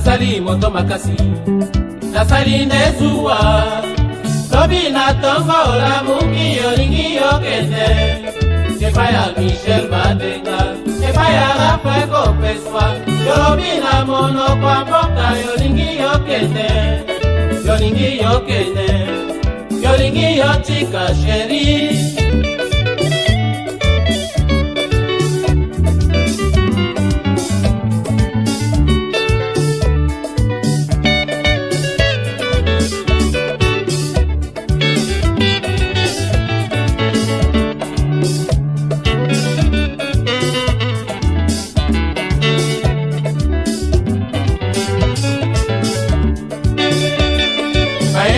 nasali moto makasi nasali nde zuwa sobi na tongo olamu mingi olingi yokende epai ya michel madenga epai ya rafael kopeswa yolobi na monoko ya mboka yolingi yokende yolingi yokende yolingi yotika sheri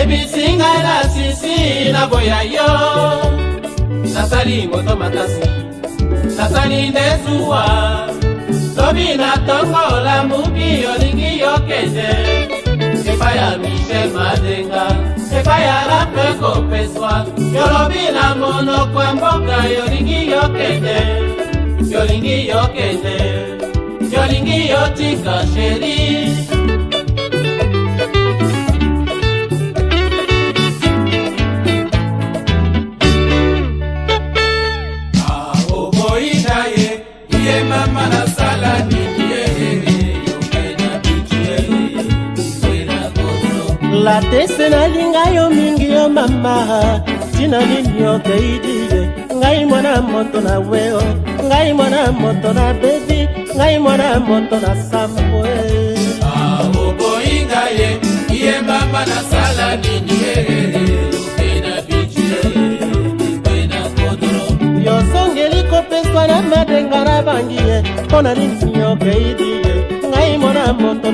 ebisinga nasisi naboya yo nasali moto makasi nasali nde zuwa lobi natongola mubi olingi yokende epai ya michel madenga epai ya rape kopeswa yolobi na monoko ya mboka yolingi yokende yolingi yokende yolingi yotika sheri ese nalinga yo mingi yo mama ntina nini okeyidi ye ngai mwana moto na weo ngai mwana moto na bebi ngai mwana moto na sambwe oboyi ngai ye ye mama nasala nini e. e, yosongeli kopeswa na madenga na bangi ye mpo na nini okeyidi ye ngai mwana moto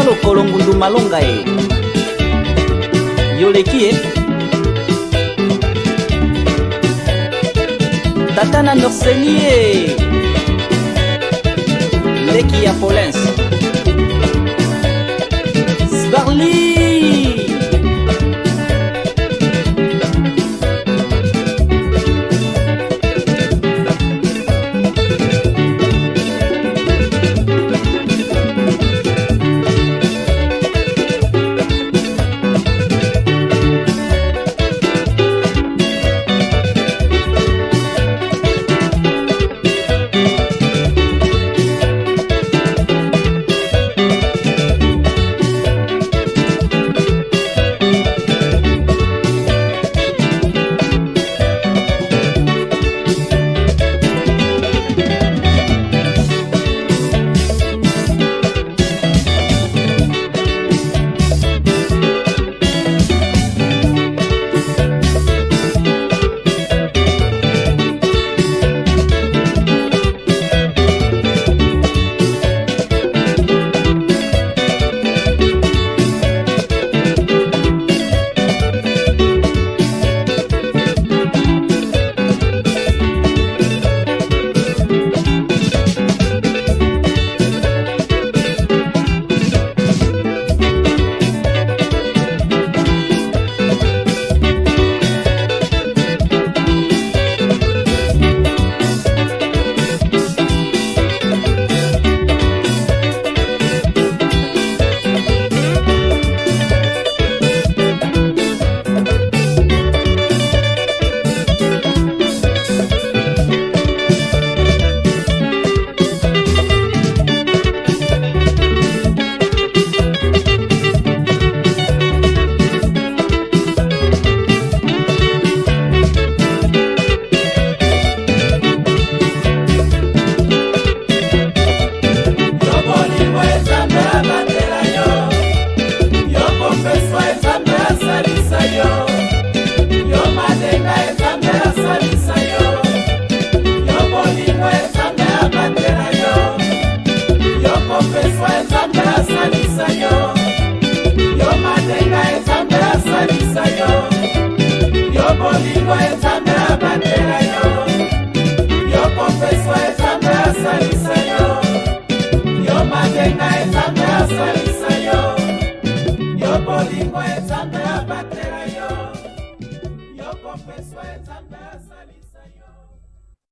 eza lokolo ngundu malonga ye yoleki ye tata na norseni ye leki ya polence bilingües.